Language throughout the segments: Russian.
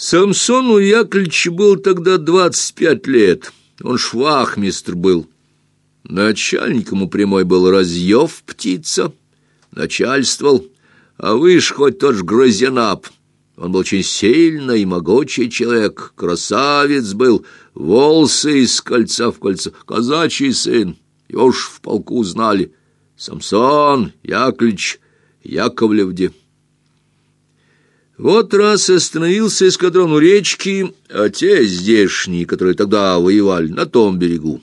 Самсону Яковлевичу был тогда двадцать пять лет. Он швахмистр был. Начальником у прямой был Разъев птица. Начальствовал. А выше хоть тот ж Грозинап. Он был очень сильный и могучий человек. Красавец был. Волосы из кольца в кольцо. Казачий сын. Его уж в полку знали. Самсон Яковлевич Яковлевде. Вот раз остановился эскадрон у речки, а те здешние, которые тогда воевали, на том берегу.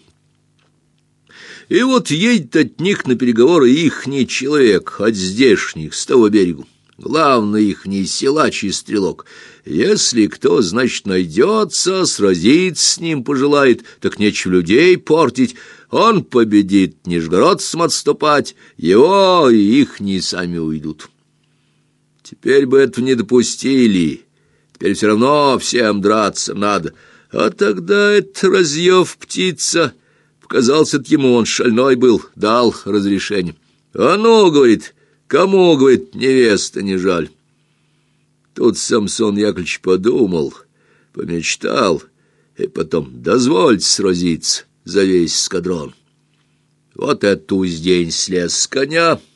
И вот едет от них на переговоры ихний человек, от здешних, с того берегу. Главный ихний силач и стрелок. Если кто, значит, найдется, сразиться с ним пожелает, так нечего людей портить. Он победит, нижегородцам отступать, его и ихние сами уйдут». Теперь бы этого не допустили. Теперь все равно всем драться надо. А тогда этот разъев птица показался ему, он шальной был, дал разрешение. А ну, говорит, кому, говорит, невеста не жаль. Тут Самсон Яковлевич подумал, помечтал, и потом дозвольте сразиться за весь скадрон. Вот эту день слез с коня —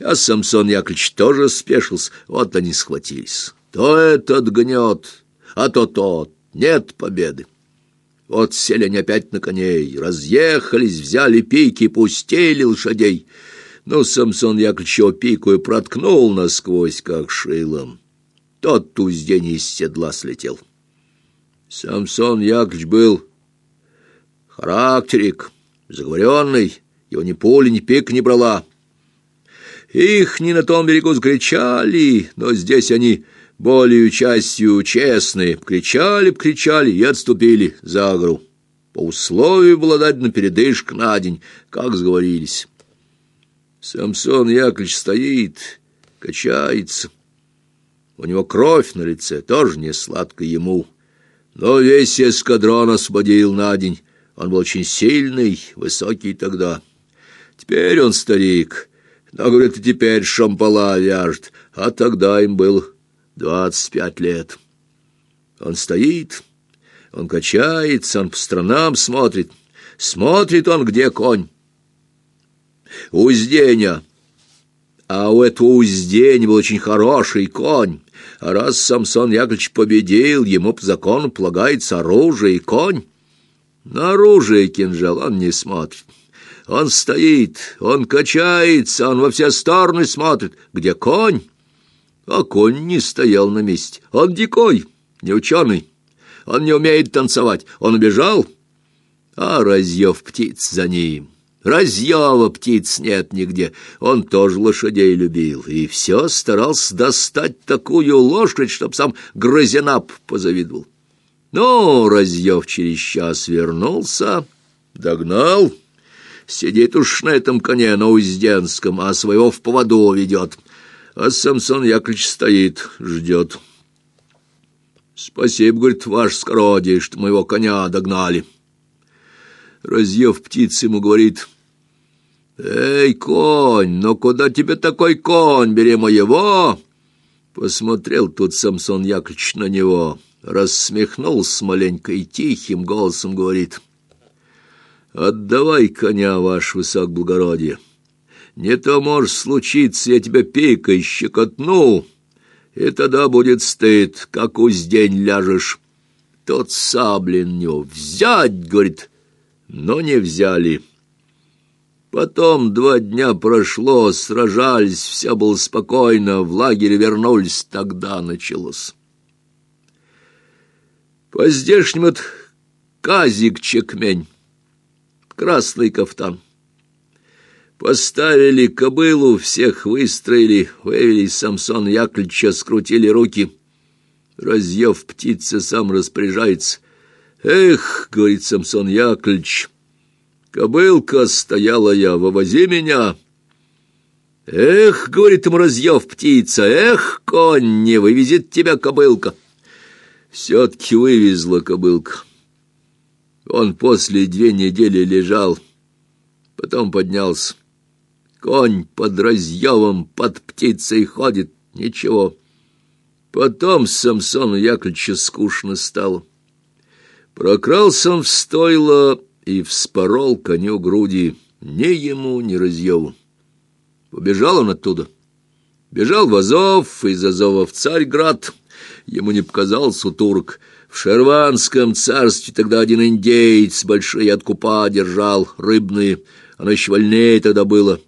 а Самсон Яковлевич тоже спешился, вот они схватились. То этот гнет, а то тот, нет победы. Вот сели они опять на коней, разъехались, взяли пики, пустили лошадей. Но Самсон Яковлевич его пику и проткнул насквозь, как шилом. Тот туздень из седла слетел. Самсон Яковлевич был характерик, заговоренный, его ни пули, ни пик не брала. Их не на том берегу скричали, но здесь они более частью честные. Кричали, кричали и отступили за гору. По условию обладать на передышку на день, как сговорились. Самсон Яковлевич стоит, качается. У него кровь на лице, тоже не сладко ему. Но весь эскадрон освободил на день. Он был очень сильный, высокий тогда. Теперь он старик, но, говорит, и теперь шампала вяжет, а тогда им было двадцать пять лет. Он стоит, он качается, он по сторонам смотрит. Смотрит он, где конь. Узденя. А у этого Узденя был очень хороший конь. А раз Самсон Яковлевич победил, ему по закону полагается оружие и конь. На оружие кинжал он не смотрит. Он стоит, он качается, он во все стороны смотрит. Где конь? А конь не стоял на месте. Он дикой, не ученый. Он не умеет танцевать. Он убежал, а разъев птиц за ним. Разъева птиц нет нигде. Он тоже лошадей любил и все старался достать такую лошадь, чтоб сам Грозинап позавидовал. Ну, разъев через час вернулся, догнал — Сидит уж на этом коне, на Узденском, а своего в поводу ведет. А Самсон Яковлевич стоит, ждет. Спасибо, говорит, ваш скородие, что моего коня догнали. Разъев птиц ему говорит, «Эй, конь, ну куда тебе такой конь? Бери моего!» Посмотрел тут Самсон Яковлевич на него, рассмехнулся маленько и тихим голосом говорит, Отдавай коня, ваше высокоблагородие. Не то может случиться, я тебя пикой щекотну, и тогда будет стыд, как уздень ляжешь. Тот саблин него взять, говорит, но не взяли. Потом два дня прошло, сражались, все было спокойно, в лагере вернулись, тогда началось. По-здешнему казик чекмень красный кафтан. Поставили кобылу, всех выстроили, вывели Самсон Яковлевича, скрутили руки. Разъев птица сам распоряжается. «Эх, — говорит Самсон Яковлевич, — кобылка стояла я, вывози меня». «Эх, — говорит ему разъев птица, — эх, конь, не вывезет тебя кобылка». Все-таки вывезла кобылка. Он после две недели лежал, потом поднялся. Конь под разъевом, под птицей ходит, ничего. Потом Самсону Яковлевичу скучно стало. Прокрался он в стойло и вспорол коню груди, ни ему, ни разъеву. Побежал он оттуда. Бежал в Азов, из Азова в Царьград. Ему не показался турок. В Шерванском царстве тогда один индейец большие откупа держал, рыбные. Оно еще вольнее тогда было.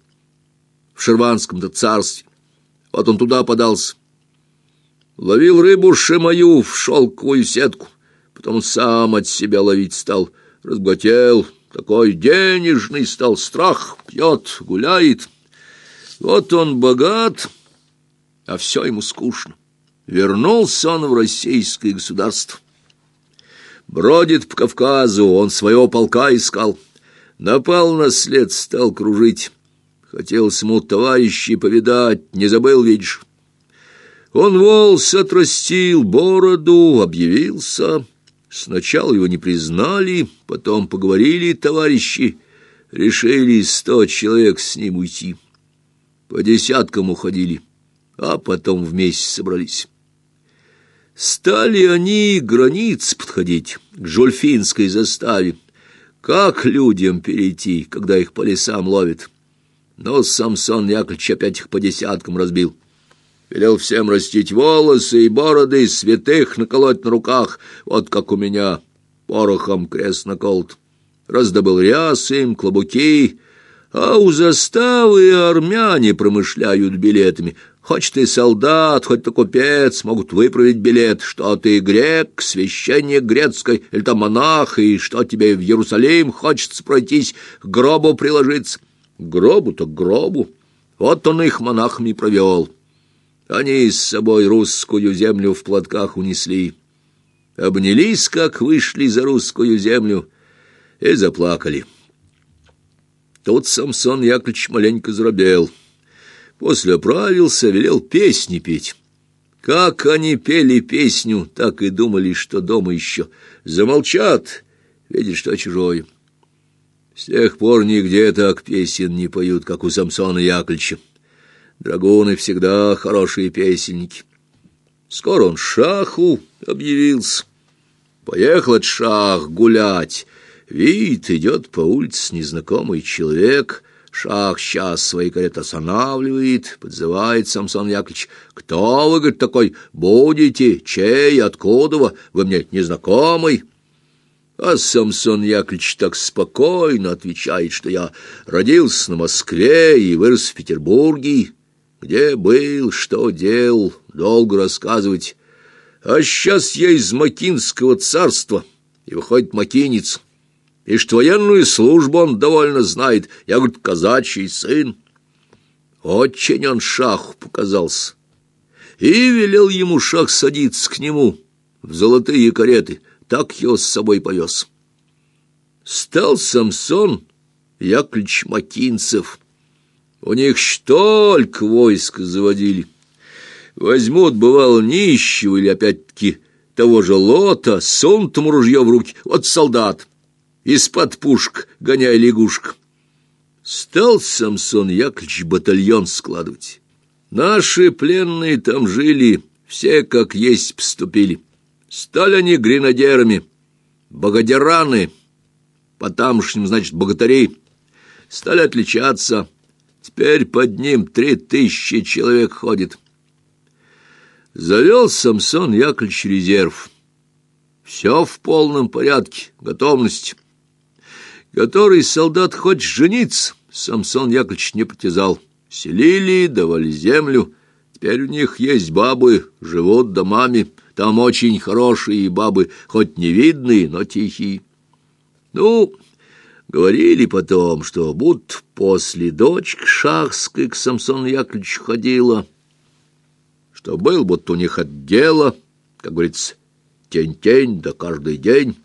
В Шерванском-то царстве. Вот он туда подался. Ловил рыбу шемою в шелковую сетку. Потом сам от себя ловить стал. Разбогател, такой денежный стал, страх, пьет, гуляет. Вот он богат, а все ему скучно. Вернулся он в российское государство. Бродит по Кавказу, он своего полка искал. Напал на след, стал кружить. Хотел ему товарищей повидать, не забыл, видишь. Он волос отрастил, бороду, объявился. Сначала его не признали, потом поговорили товарищи, решили сто человек с ним уйти. По десяткам уходили, а потом вместе собрались. Стали они границ подходить к Жульфинской заставе. Как людям перейти, когда их по лесам ловят? Но Самсон Яковлевич опять их по десяткам разбил. Велел всем растить волосы и бороды, святых наколоть на руках, вот как у меня порохом крест наколот. Раздобыл рясы им, клобуки, а у заставы армяне промышляют билетами. Хоть ты солдат, хоть ты купец, могут выправить билет, что ты грек, священник грецкой, или там монах, и что тебе в Иерусалим хочется пройтись, к гробу приложиться. К гробу-то к гробу. Вот он их монахами провел». Они с собой русскую землю в платках унесли. Обнялись, как вышли за русскую землю, и заплакали. Тут Самсон Яковлевич маленько заробел. После оправился, велел песни петь. Как они пели песню, так и думали, что дома еще. Замолчат, видят, что чужое. С тех пор нигде так песен не поют, как у Самсона Яковлевича. Драгуны всегда хорошие песенники. Скоро он шаху объявился. Поехал от шах гулять. Вид, идет по улице незнакомый человек. Шах сейчас свои кареты останавливает, подзывает Самсон Яковлевич. «Кто вы, говорит, такой, будете? Чей? Откуда вы? Вы мне незнакомый?» А Самсон Яковлевич так спокойно отвечает, что я родился на Москве и вырос в Петербурге, где был, что делал, долго рассказывать. А сейчас я из Макинского царства, и выходит макинец. И что военную службу он довольно знает. Я, говорит, казачий сын. Очень он шаху показался. И велел ему шах садиться к нему в золотые кареты. Так его с собой повез. Стал Самсон Яковлевич Макинцев — у них столько войск заводили. Возьмут, бывало, нищего или, опять-таки, того же лота, сунут ему ружье в руки. Вот солдат, из-под пушек, гоняя лягушек. Стал Самсон Яковлевич батальон складывать. Наши пленные там жили, все как есть поступили. Стали они гренадерами, богадераны, по-тамошним, значит, богатырей. Стали отличаться – Теперь под ним три тысячи человек ходит. Завел Самсон Яковлевич резерв. Все в полном порядке, готовность. Который солдат хочет жениться, Самсон Яковлевич не притязал. Селили, давали землю. Теперь у них есть бабы, живут домами. Там очень хорошие бабы, хоть не видные, но тихие. Ну, Говорили потом, что будто после дочки Шахской к Самсону Яковлевичу ходила, что был будто у них отдела, как говорится, тень-тень, да каждый день,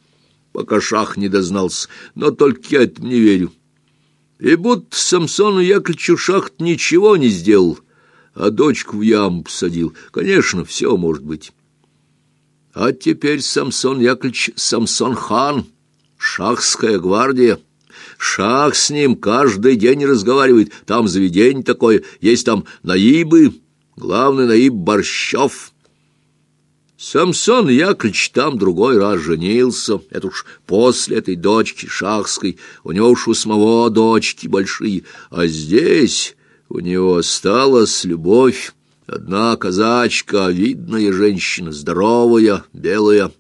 пока Шах не дознался, но только я этому не верю. И будто Самсону Яковлевичу Шахт ничего не сделал, а дочку в яму посадил. Конечно, все может быть. А теперь Самсон Яковлевич Самсон хан, шахская гвардия — Шах с ним каждый день разговаривает. Там заведение такое, есть там наибы, главный наиб Борщев. Самсон Яковлевич там другой раз женился. Это уж после этой дочки шахской. У него уж у самого дочки большие. А здесь у него осталась любовь. Одна казачка, видная женщина, здоровая, белая.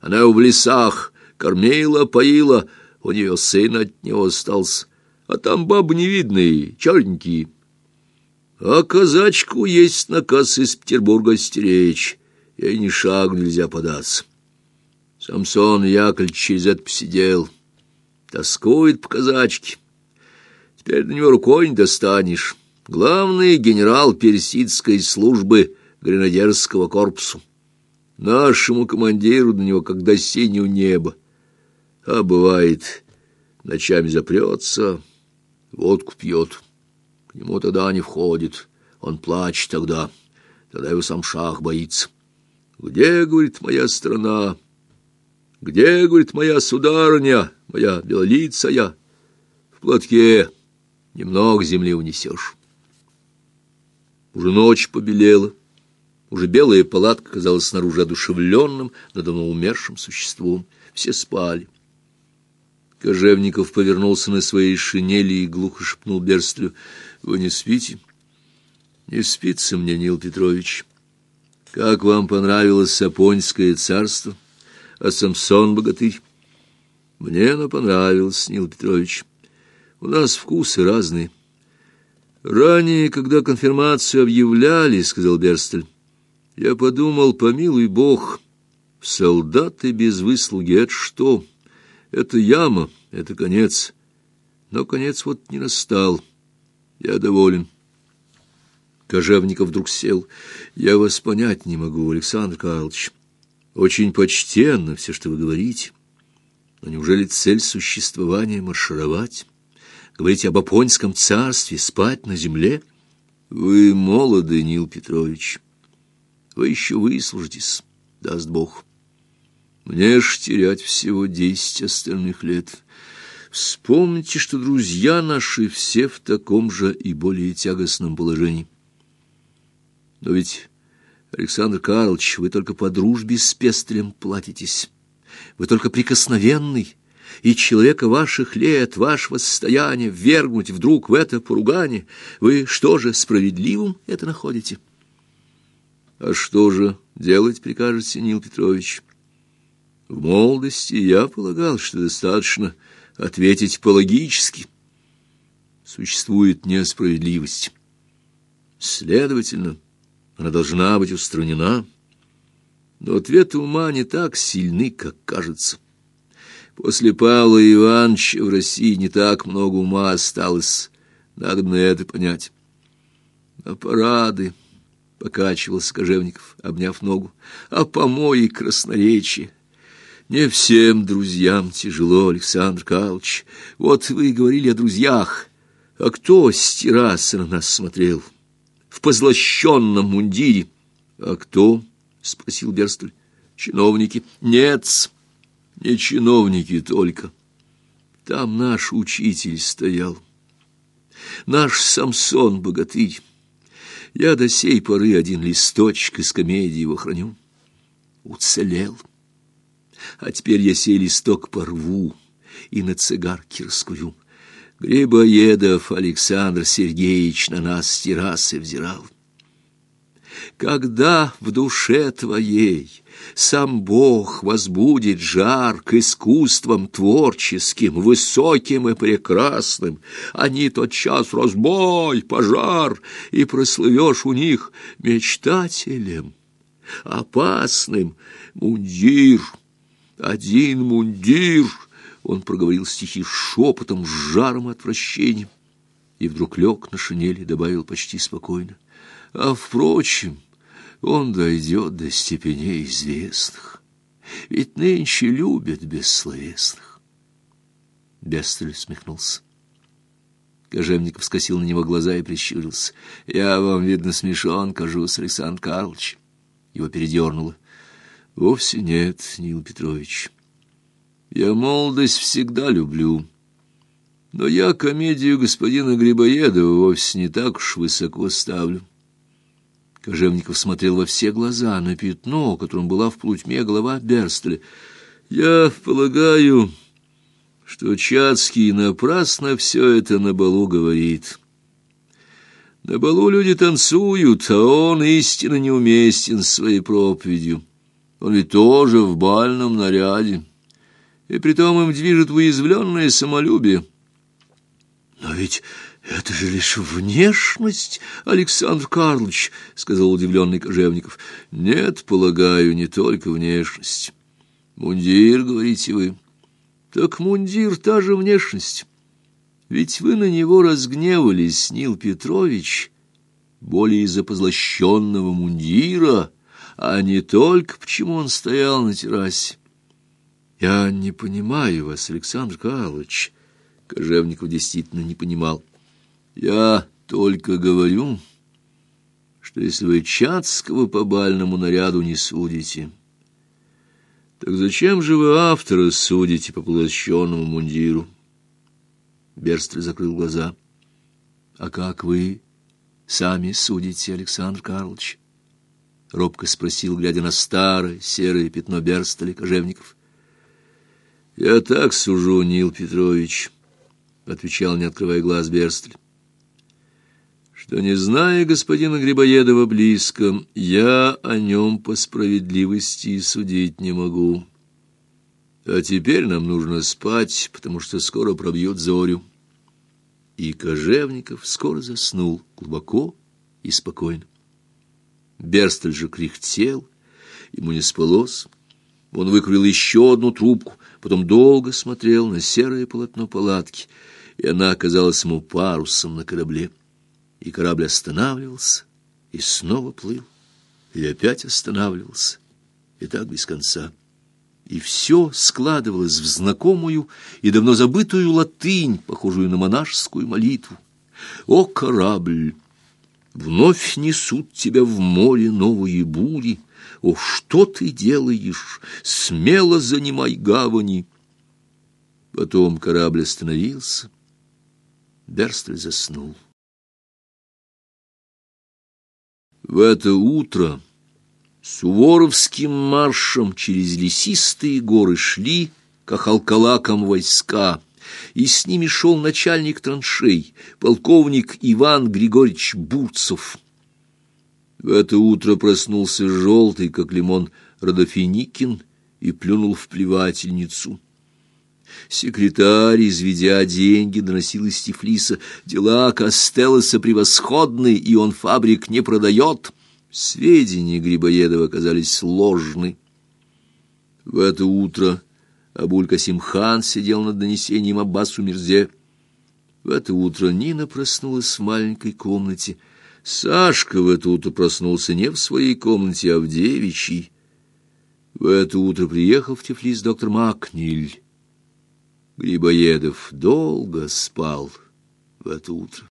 Она в лесах кормила, поила. У нее сын от него остался. А там бабы невидные, черненькие. А казачку есть наказ из Петербурга стеречь ей ни шагу нельзя податься. Самсон Яковлевич через это посидел, тоскует по казачке. Теперь до него рукой не достанешь. Главный генерал персидской службы гренадерского корпуса. Нашему командиру до него как до синего неба. А бывает, ночами запрется, водку пьет. К нему тогда не входит, он плачет тогда, тогда его сам шах боится. Где, говорит, моя страна? Где, говорит, моя сударыня, моя белолицая? В платке немного земли унесешь. Уже ночь побелела. Уже белая палатка казалась снаружи одушевленным, но давно умершим существом. Все спали. Кожевников повернулся на своей шинели и глухо шепнул Берстлю. — Вы не спите? — Не спится мне, Нил Петрович. — как вам понравилось Сапонское царство, а Самсон богатырь? Мне оно понравилось, Нил Петрович. У нас вкусы разные. Ранее, когда конфирмацию объявляли, сказал Берстель, я подумал, помилуй бог, солдаты без выслуги — это что? Это яма, это конец. Но конец вот не настал. Я доволен. Кожевников вдруг сел. «Я вас понять не могу, Александр Карлович. Очень почтенно все, что вы говорите. Но неужели цель существования — маршировать? Говорите об Апонском царстве, спать на земле? Вы молоды, Нил Петрович. Вы еще выслужитесь, даст Бог. Мне ж терять всего десять остальных лет». Вспомните, что друзья наши все в таком же и более тягостном положении. Но ведь, Александр Карлович, вы только по дружбе с Пестрем платитесь. Вы только прикосновенный, и человека ваших лет, вашего состояния ввергнуть вдруг в это поругание, вы что же, справедливым это находите? А что же делать прикажете, Нил Петрович? В молодости я полагал, что достаточно ответить по-логически. Существует несправедливость. Следовательно, она должна быть устранена. Но ответы ума не так сильны, как кажется. После Павла Ивановича в России не так много ума осталось. Надо на это понять. А парады, — покачивался Кожевников, обняв ногу, — а помои красноречия. Не всем друзьям тяжело, Александр Карлович. Вот вы говорили о друзьях, а кто с террасы на нас смотрел? — в позлощенном мундире. — А кто? — спросил Берстель. — Чиновники. — Нет, не чиновники только. Там наш учитель стоял. Наш Самсон-богатырь. Я до сей поры один листочек из комедии его храню. Уцелел. А теперь я сей листок порву и на цигарке раскурю. Грибоедов Александр Сергеевич на нас с террасы взирал. Когда в душе твоей сам Бог возбудит жар к искусствам творческим, высоким и прекрасным, они тот час разбой, пожар, и прослывешь у них мечтателем, опасным, мундир, один мундир — он проговорил стихи шепотом, с жаром и отвращением, и вдруг лег на шинели и добавил почти спокойно. А, впрочем, он дойдет до степеней известных, ведь нынче любят бессловесных. Бестель смехнулся. Кожевников скосил на него глаза и прищурился. — Я вам, видно, смешон, кажусь, Александр Карлович. Его передернуло. — Вовсе нет, Нил Петрович. Я молодость всегда люблю. Но я комедию господина Грибоедова вовсе не так уж высоко ставлю. Кожевников смотрел во все глаза на пятно, которым была в полутьме голова Берстеля. «Я полагаю, что Чацкий напрасно все это на балу говорит». На балу люди танцуют, а он истинно неуместен своей проповедью. Он ведь тоже в бальном наряде, и притом им движет уязвленное самолюбие. Но ведь это же лишь внешность, Александр Карлович, сказал удивленный Кожевников. Нет, полагаю, не только внешность. Мундир, говорите вы. Так мундир та же внешность. Ведь вы на него разгневались, Нил Петрович, более из-за позлощенного мундира, а не только почему он стоял на террасе. Я не понимаю вас, Александр Карлович. Кожевников действительно не понимал. Я только говорю, что если вы Чацкого по бальному наряду не судите, так зачем же вы автора судите по позлощенному мундиру? Берстль закрыл глаза. А как вы сами судите, Александр Карлович? робко спросил, глядя на старое серое пятно Берстля кожевников. Я так сужу, Нил Петрович, отвечал, не открывая глаз Берстль. Что не зная господина Грибоедова близко, я о нем по справедливости судить не могу. А теперь нам нужно спать, потому что скоро пробьет зорю. И Кожевников скоро заснул глубоко и спокойно. Берстель же кряхтел, ему не спалось. Он выкурил еще одну трубку, потом долго смотрел на серое полотно палатки, и она оказалась ему парусом на корабле. И корабль останавливался, и снова плыл, и опять останавливался, и так без конца и все складывалось в знакомую и давно забытую латынь, похожую на монашескую молитву. «О, корабль! Вновь несут тебя в море новые бури. О, что ты делаешь? Смело занимай гавани!» Потом корабль остановился. Берстль заснул. В это утро... Суворовским маршем через лесистые горы шли к Ахалкалакам войска, и с ними шел начальник траншей, полковник Иван Григорьевич Бурцев. В это утро проснулся желтый, как лимон, Родофиникин и плюнул в плевательницу. Секретарь, изведя деньги, доносил из Тифлиса. Дела Костелоса превосходны, и он фабрик не продает. Сведения Грибоедова оказались ложны. В это утро Абуль-Касим-хан сидел над донесением Аббасу Мирзе. В это утро Нина проснулась в маленькой комнате. Сашка в это утро проснулся не в своей комнате, а в девичьей. В это утро приехал в Тифлис доктор Макниль. Грибоедов долго спал в это утро.